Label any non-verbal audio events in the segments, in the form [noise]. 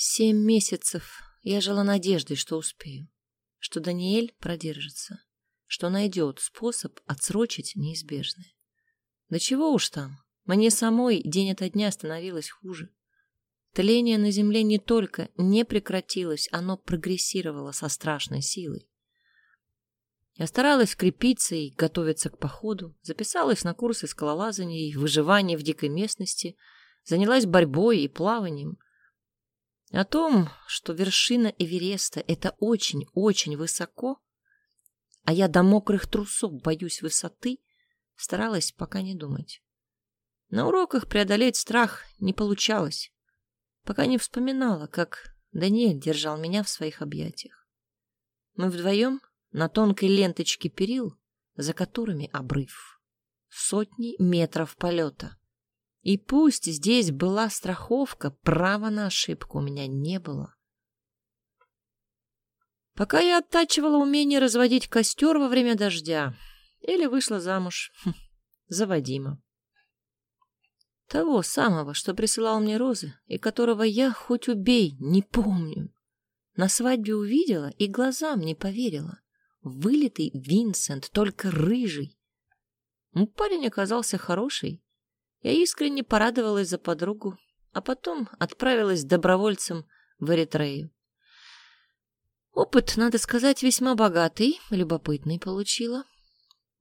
Семь месяцев я жила надеждой, что успею, что Даниэль продержится, что найдет способ отсрочить неизбежное. Да чего уж там, мне самой день ото дня становилось хуже. Тление на земле не только не прекратилось, оно прогрессировало со страшной силой. Я старалась крепиться и готовиться к походу, записалась на курсы скалолазания и выживания в дикой местности, занялась борьбой и плаванием. О том, что вершина Эвереста — это очень-очень высоко, а я до мокрых трусов боюсь высоты, старалась пока не думать. На уроках преодолеть страх не получалось, пока не вспоминала, как Даниэль держал меня в своих объятиях. Мы вдвоем на тонкой ленточке перил, за которыми обрыв. Сотни метров полета. И пусть здесь была страховка, права на ошибку у меня не было. Пока я оттачивала умение разводить костер во время дождя или вышла замуж [laughs] за Вадима. Того самого, что присылал мне розы, и которого я, хоть убей, не помню. На свадьбе увидела и глазам не поверила. Вылитый Винсент, только рыжий. Парень оказался хороший. Я искренне порадовалась за подругу, а потом отправилась добровольцем в Эритрею. Опыт, надо сказать, весьма богатый, любопытный получила.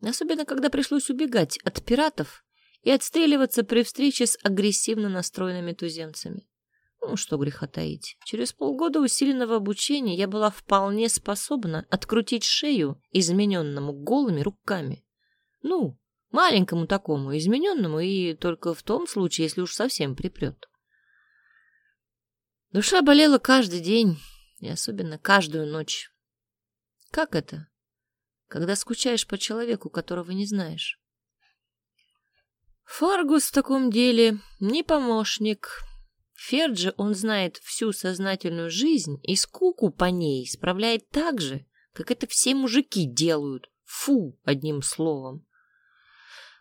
Особенно, когда пришлось убегать от пиратов и отстреливаться при встрече с агрессивно настроенными туземцами. Ну, что греха таить. Через полгода усиленного обучения я была вполне способна открутить шею измененному голыми руками. Ну, маленькому такому, измененному, и только в том случае, если уж совсем припрет. Душа болела каждый день, и особенно каждую ночь. Как это, когда скучаешь по человеку, которого не знаешь? Фаргус в таком деле не помощник, Ферджи он знает всю сознательную жизнь и скуку по ней справляет так же, как это все мужики делают. Фу, одним словом.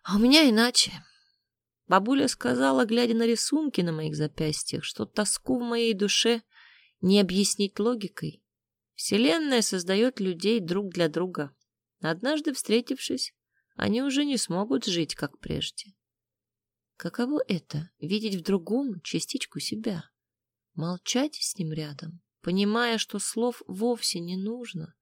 А у меня иначе. Бабуля сказала, глядя на рисунки на моих запястьях, что тоску в моей душе не объяснить логикой. Вселенная создает людей друг для друга. Однажды встретившись, они уже не смогут жить, как прежде. Каково это — видеть в другом частичку себя? Молчать с ним рядом, понимая, что слов вовсе не нужно.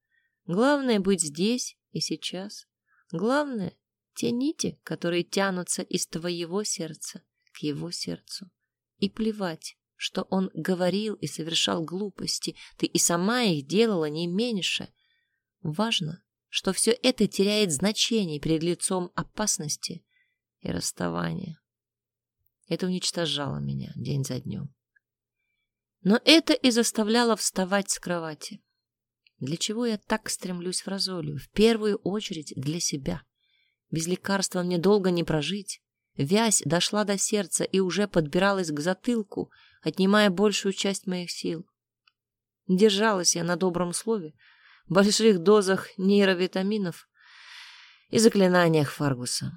Главное — быть здесь и сейчас. Главное — те нити, которые тянутся из твоего сердца к его сердцу. И плевать, что он говорил и совершал глупости, ты и сама их делала не меньше. Важно, что все это теряет значение перед лицом опасности и расставания. Это уничтожало меня день за днем. Но это и заставляло вставать с кровати. Для чего я так стремлюсь в Розолию? В первую очередь для себя. Без лекарства мне долго не прожить. Вязь дошла до сердца и уже подбиралась к затылку, отнимая большую часть моих сил. Держалась я на добром слове, больших дозах нейровитаминов и заклинаниях Фаргуса.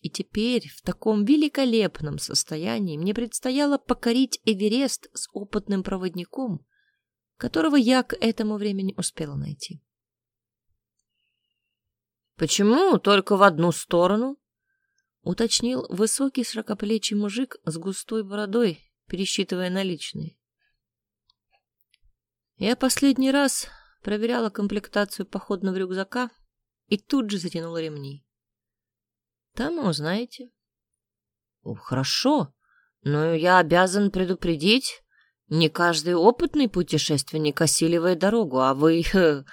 И теперь в таком великолепном состоянии мне предстояло покорить Эверест с опытным проводником, которого я к этому времени успела найти. «Почему только в одну сторону?» — уточнил высокий широкоплечий мужик с густой бородой, пересчитывая наличные. Я последний раз проверяла комплектацию походного рюкзака и тут же затянула ремни. Там и узнаете. Хорошо, но я обязан предупредить. Не каждый опытный путешественник осиливает дорогу, а вы... [laughs]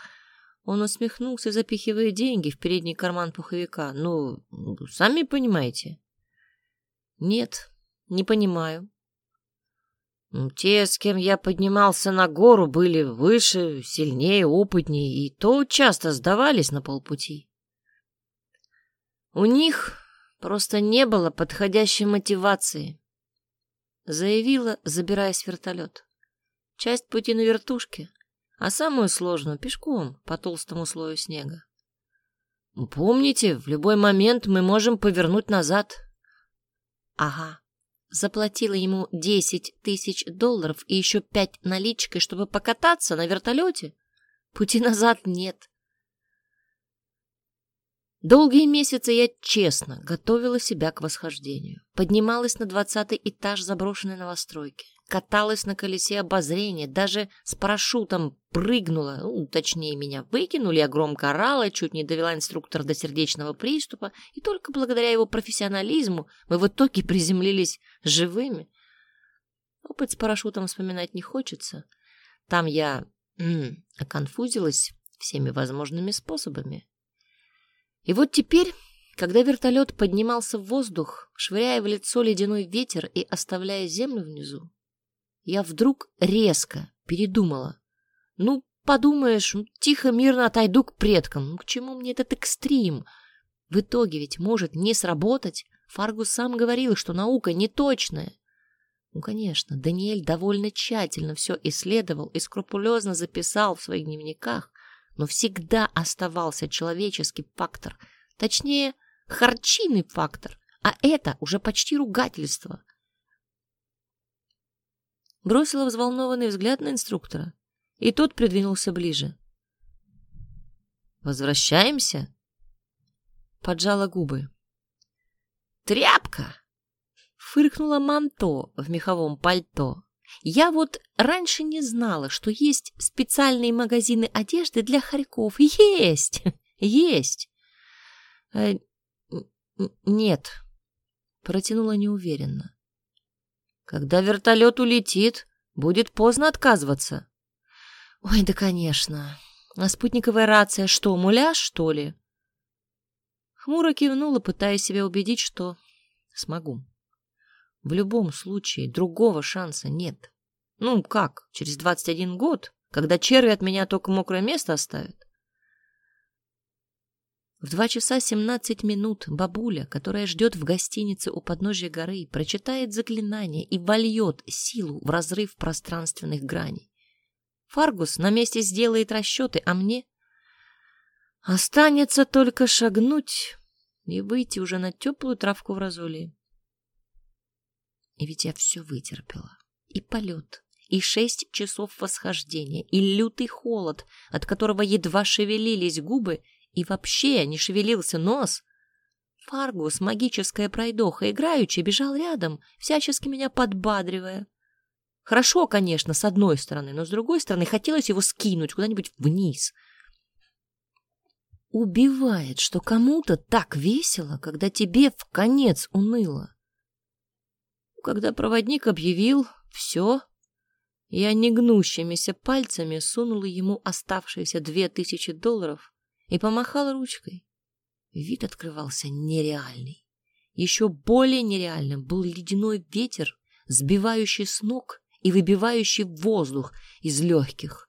Он усмехнулся, запихивая деньги в передний карман пуховика. Ну, сами понимаете. Нет, не понимаю. Те, с кем я поднимался на гору, были выше, сильнее, опытнее, и то часто сдавались на полпути. У них просто не было подходящей мотивации, заявила, забираясь в вертолет. Часть пути на вертушке, а самую сложную — пешком по толстому слою снега. Помните, в любой момент мы можем повернуть назад. Ага, заплатила ему 10 тысяч долларов и еще пять наличкой, чтобы покататься на вертолете? Пути назад нет. Долгие месяцы я честно готовила себя к восхождению. Поднималась на двадцатый этаж заброшенной новостройки. Каталась на колесе обозрения, даже с парашютом прыгнула, ну, точнее, меня выкинули, я громко орала, чуть не довела инструктора до сердечного приступа, и только благодаря его профессионализму мы в итоге приземлились живыми. Опыт с парашютом вспоминать не хочется. Там я м, оконфузилась всеми возможными способами. И вот теперь, когда вертолет поднимался в воздух, швыряя в лицо ледяной ветер и оставляя землю внизу, я вдруг резко передумала. Ну, подумаешь, тихо, мирно отойду к предкам. Ну, к чему мне этот экстрим? В итоге ведь может не сработать. Фаргус сам говорил, что наука неточная. Ну, конечно, Даниэль довольно тщательно все исследовал и скрупулезно записал в своих дневниках, но всегда оставался человеческий фактор, точнее, харчийный фактор, а это уже почти ругательство. Бросила взволнованный взгляд на инструктора, и тот придвинулся ближе. «Возвращаемся?» Поджала губы. «Тряпка!» Фыркнула манто в меховом пальто. Я вот раньше не знала, что есть специальные магазины одежды для хорьков. Есть! Есть! Э, нет, протянула неуверенно. Когда вертолет улетит, будет поздно отказываться. Ой, да конечно. А спутниковая рация что, муляж, что ли? Хмуро кивнула, пытаясь себя убедить, что смогу. В любом случае, другого шанса нет. Ну, как, через 21 год, когда черви от меня только мокрое место оставят? В два часа семнадцать минут бабуля, которая ждет в гостинице у подножия горы, прочитает заклинание и вольет силу в разрыв пространственных граней. Фаргус на месте сделает расчеты, а мне останется только шагнуть и выйти уже на теплую травку в разуле. И ведь я все вытерпела. И полет, и шесть часов восхождения, и лютый холод, от которого едва шевелились губы, и вообще не шевелился нос. Фаргус, магическая пройдоха, играючи, бежал рядом, всячески меня подбадривая. Хорошо, конечно, с одной стороны, но с другой стороны хотелось его скинуть куда-нибудь вниз. Убивает, что кому-то так весело, когда тебе в конец уныло. Когда проводник объявил «все», я негнущимися пальцами сунула ему оставшиеся две тысячи долларов и помахала ручкой. Вид открывался нереальный. Еще более нереальным был ледяной ветер, сбивающий с ног и выбивающий воздух из легких.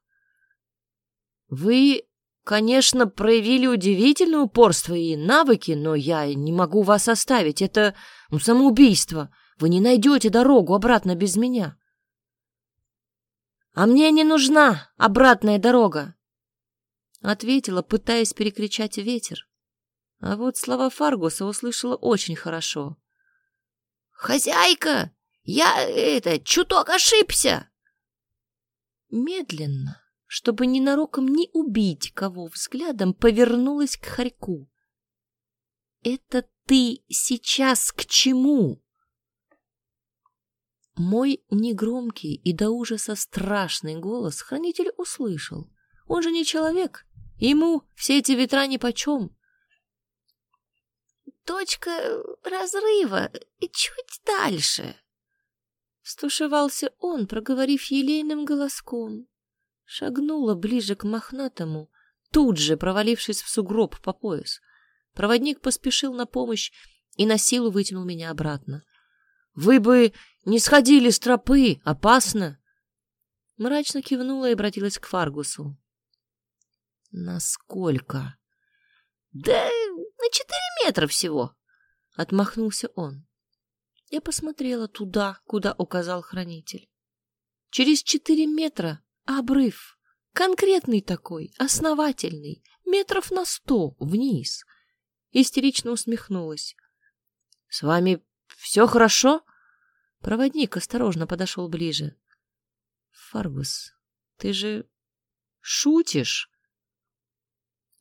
«Вы, конечно, проявили удивительное упорство и навыки, но я не могу вас оставить. Это ну, самоубийство. Вы не найдете дорогу обратно без меня. А мне не нужна обратная дорога, ответила, пытаясь перекричать ветер. А вот слова Фаргуса услышала очень хорошо. «Хозяйка, я, это, чуток ошибся!» Медленно, чтобы ненароком не убить кого взглядом, повернулась к Харьку. «Это ты сейчас к чему?» Мой негромкий и до ужаса страшный голос хранитель услышал. Он же не человек, ему все эти ветра нипочем. «Точка разрыва и чуть дальше», — стушевался он, проговорив елейным голоском. Шагнула ближе к мохнатому, тут же провалившись в сугроб по пояс. Проводник поспешил на помощь и на силу вытянул меня обратно. «Вы бы не сходили с тропы, опасно. Мрачно кивнула и обратилась к Фаргусу. Насколько? Да на четыре метра всего, отмахнулся он. Я посмотрела туда, куда указал хранитель. Через четыре метра обрыв, конкретный такой, основательный, метров на сто вниз. Истерично усмехнулась. — С вами все хорошо? Проводник осторожно подошел ближе. Фаргус, ты же шутишь?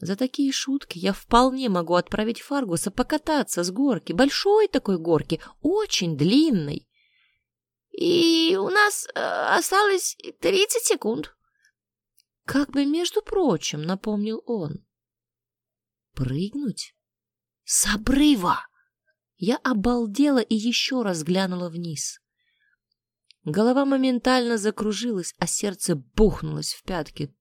За такие шутки я вполне могу отправить Фаргуса покататься с горки, большой такой горки, очень длинной. И у нас э, осталось тридцать секунд. Как бы, между прочим, напомнил он. Прыгнуть? С обрыва! Я обалдела и еще раз глянула вниз. Голова моментально закружилась, а сердце бухнулось в пятки.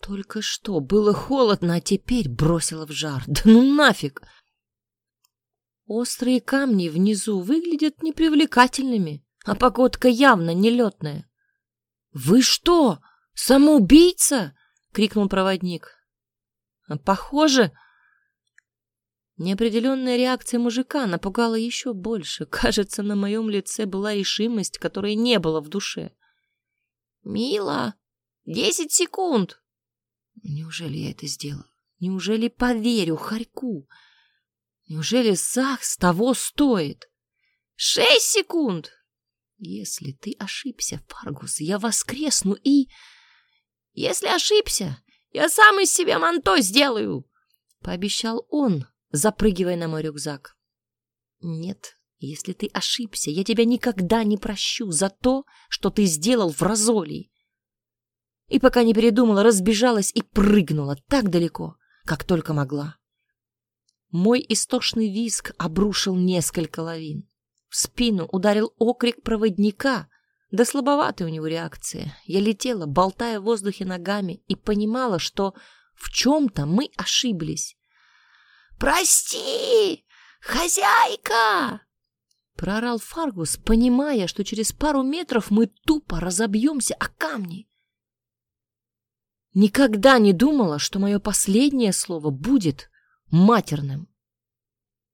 Только что было холодно, а теперь бросило в жар. Да ну нафиг! Острые камни внизу выглядят непривлекательными, а погодка явно нелетная. «Вы что, самоубийца?» — крикнул проводник. «Похоже...» Неопределенная реакция мужика напугала еще больше. Кажется, на моем лице была решимость, которой не было в душе. «Мила, десять секунд!» Неужели я это сделал? Неужели поверю Харьку? Неужели ЗАГС того стоит? Шесть секунд! Если ты ошибся, Фаргус, я воскресну и... Если ошибся, я сам из себя манто сделаю, — пообещал он, запрыгивая на мой рюкзак. Нет, если ты ошибся, я тебя никогда не прощу за то, что ты сделал в Розолии. И пока не передумала, разбежалась и прыгнула так далеко, как только могла. Мой истошный визг обрушил несколько лавин. В спину ударил окрик проводника, да слабоватая у него реакция. Я летела, болтая в воздухе ногами, и понимала, что в чем-то мы ошиблись. «Прости, хозяйка!» Проорал Фаргус, понимая, что через пару метров мы тупо разобьемся о камни. Никогда не думала, что мое последнее слово будет матерным.